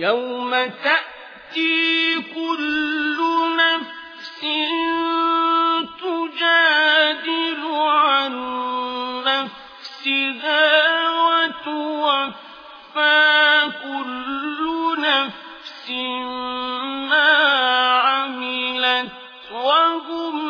يوم تأتي كل نفس تجادل عن نفسها وتوفى كل نفس ما عملت وهم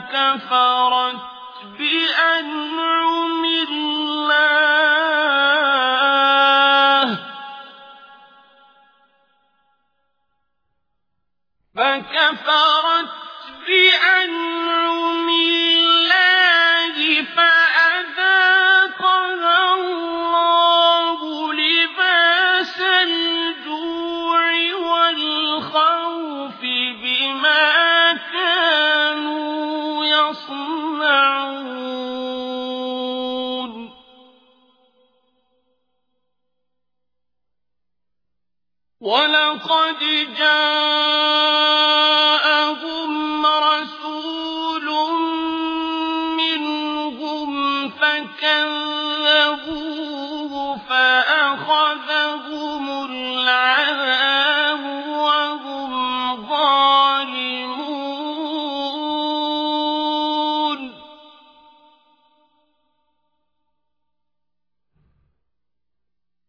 فكفرت بأنعم الله. فكفرت بأنعم يصنعون. ولقد جاءهم رسول منهم فكذبوه فأخذهم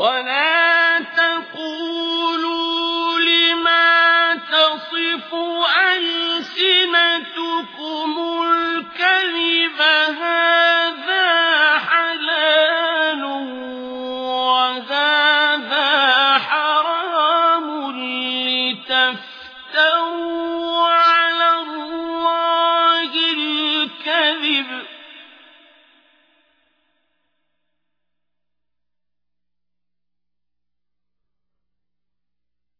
ولا تقولوا لما تصف ألسنتكم الكذب هذا حلال وهذا حرام لتفتروا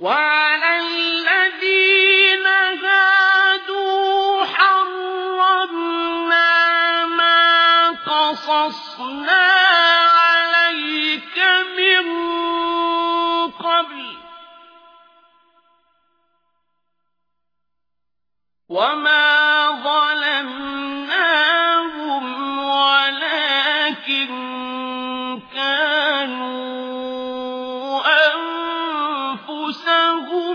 وعلى الذين هادوا حرمنا ما قصصنا عليك من قبل. وما نفسه